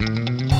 Mm-hmm.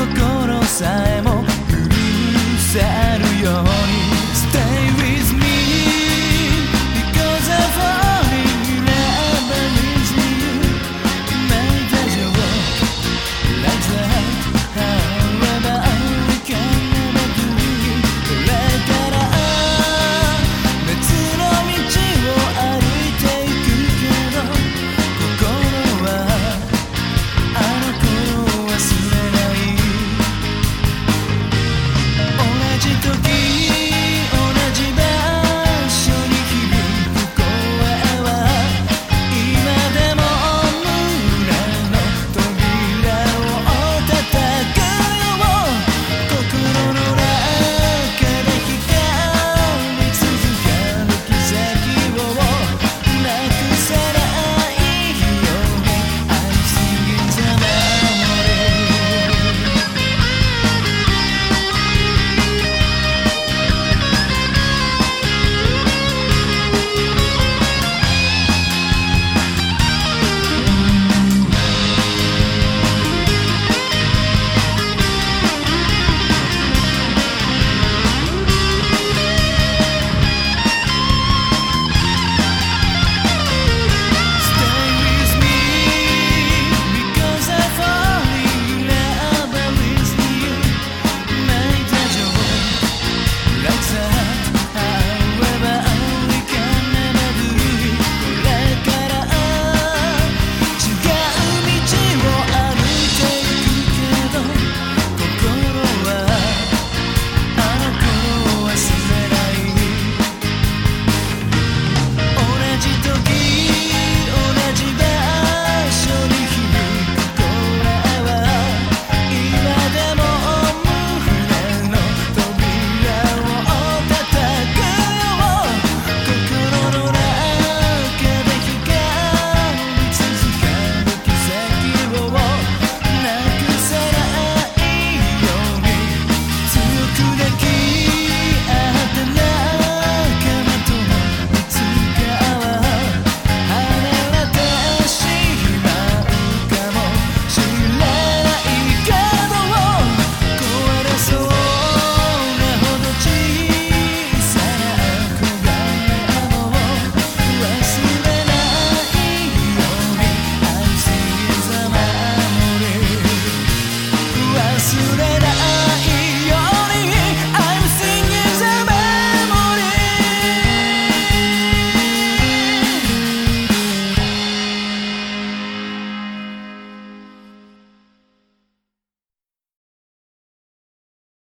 心さえも狂せるように